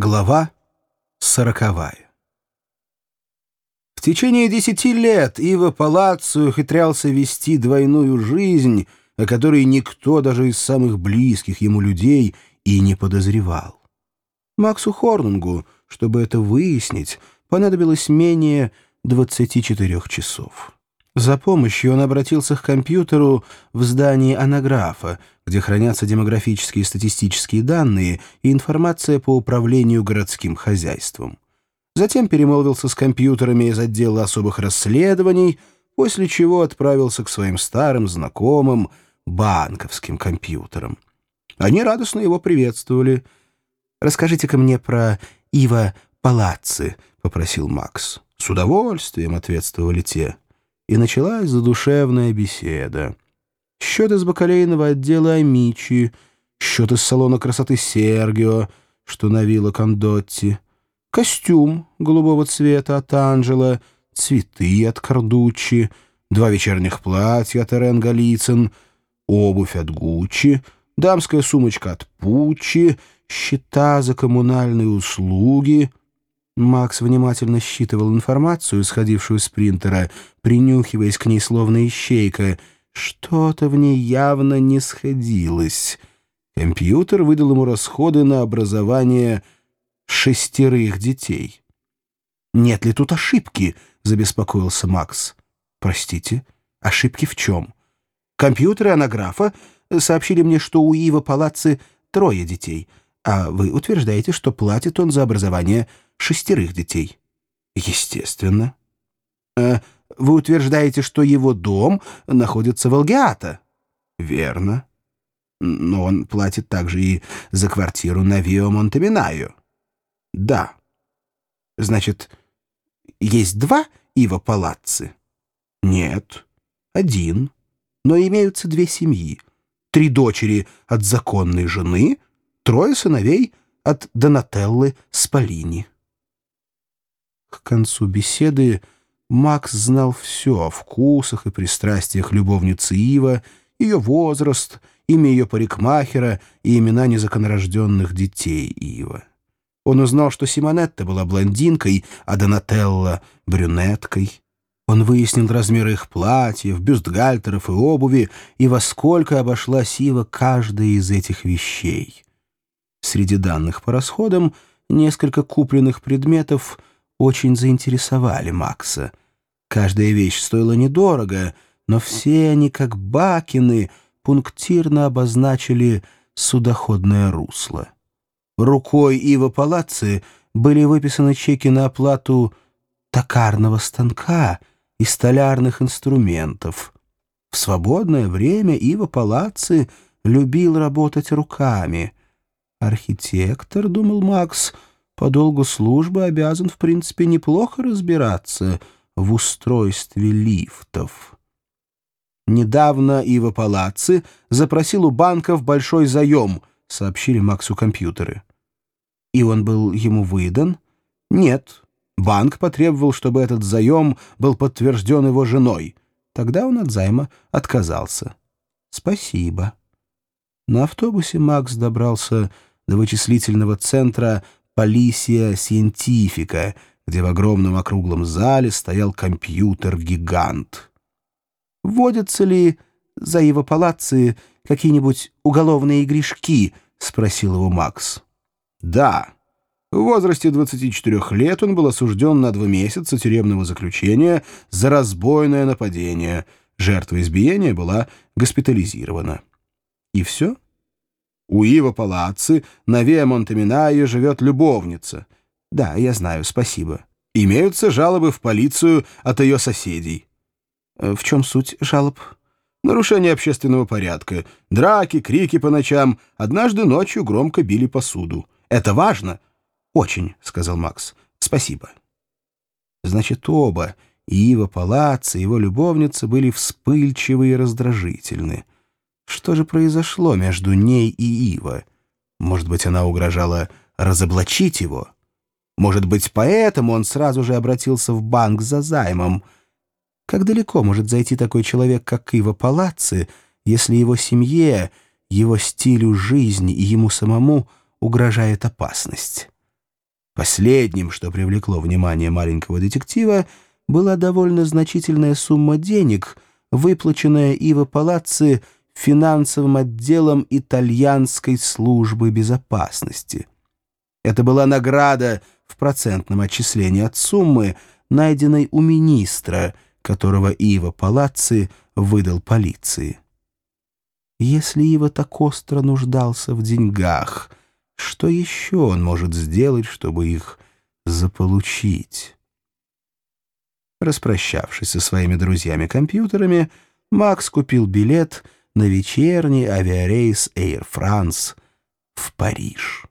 Глава сороковая В течение десяти лет Ива Палаццо ухитрялся вести двойную жизнь, о которой никто даже из самых близких ему людей и не подозревал. Максу Хорнунгу, чтобы это выяснить, понадобилось менее 24 часов. За помощью он обратился к компьютеру в здании анаграфа, где хранятся демографические и статистические данные и информация по управлению городским хозяйством. Затем перемолвился с компьютерами из отдела особых расследований, после чего отправился к своим старым знакомым банковским компьютерам. Они радостно его приветствовали. «Расскажите-ка мне про Ива Палацци», — попросил Макс. «С удовольствием», — ответствовали те и началась задушевная беседа. Счет из бакалейного отдела Амичи, счет из салона красоты Сергио, что на вилла Кондотти, костюм голубого цвета от Анджела, цветы от Кардуччи, два вечерних платья от Эрен Голицын, обувь от Гуччи, дамская сумочка от Пуччи, счета за коммунальные услуги — Макс внимательно считывал информацию, исходившую с принтера, принюхиваясь к ней словно ищейка. Что-то в ней явно не сходилось. Компьютер выдал ему расходы на образование шестерых детей. «Нет ли тут ошибки?» — забеспокоился Макс. «Простите, ошибки в чем?» «Компьютеры анаграфа сообщили мне, что у Ива Палацци трое детей, а вы утверждаете, что платит он за образование шестерых детей. Естественно. Э, вы утверждаете, что его дом находится в Алгиата? Верно. Но он платит также и за квартиру на Вио Монтеминайо. Да. Значит, есть два Ива Палацци? Нет. Один. Но имеются две семьи. Три дочери от законной жены, трое сыновей от Донателлы Спалини. К концу беседы Макс знал все о вкусах и пристрастиях любовницы Ива, ее возраст, имя ее парикмахера и имена незаконорожденных детей Ива. Он узнал, что Симонетта была блондинкой, а Донателла — брюнеткой. Он выяснил размеры их платьев, бюстгальтеров и обуви, и во сколько обошлась Ива каждая из этих вещей. Среди данных по расходам несколько купленных предметов — очень заинтересовали Макса. Каждая вещь стоила недорого, но все они, как бакины, пунктирно обозначили судоходное русло. Рукой Ива Палацци были выписаны чеки на оплату токарного станка и столярных инструментов. В свободное время Ива Палацци любил работать руками. Архитектор, думал Макс, — по долгу службы обязан, в принципе, неплохо разбираться в устройстве лифтов. Недавно Ива Палацци запросил у банков большой заем, сообщили Максу компьютеры. И он был ему выдан? Нет. Банк потребовал, чтобы этот заем был подтвержден его женой. Тогда он от займа отказался. Спасибо. На автобусе Макс добрался до вычислительного центра Полисия Сиентифика, где в огромном округлом зале стоял компьютер-гигант. «Вводятся ли за его палацци какие-нибудь уголовные грешки?» — спросил его Макс. «Да». В возрасте 24 лет он был осужден на два месяца тюремного заключения за разбойное нападение. Жертва избиения была госпитализирована. И все? У Ива Палацци на Виа Монтеминайо живет любовница. Да, я знаю, спасибо. Имеются жалобы в полицию от ее соседей. Э, в чем суть жалоб? Нарушение общественного порядка, драки, крики по ночам. Однажды ночью громко били посуду. Это важно? Очень, — сказал Макс. Спасибо. Значит, оба, Ива Палацци, и его любовница, были вспыльчивы и раздражительны. Что же произошло между ней и Ива? Может быть, она угрожала разоблачить его? Может быть, поэтому он сразу же обратился в банк за займом? Как далеко может зайти такой человек, как Ива Палацци, если его семье, его стилю жизни и ему самому угрожает опасность? Последним, что привлекло внимание маленького детектива, была довольно значительная сумма денег, выплаченная Ива Палацци финансовым отделом итальянской службы безопасности. Это была награда в процентном отчислении от суммы, найденной у министра, которого Ива Палацци выдал полиции. Если Ива так остро нуждался в деньгах, что еще он может сделать, чтобы их заполучить? Распрощавшись со своими друзьями-компьютерами, Макс купил билет на вечерний авиарейс Air France в Париж.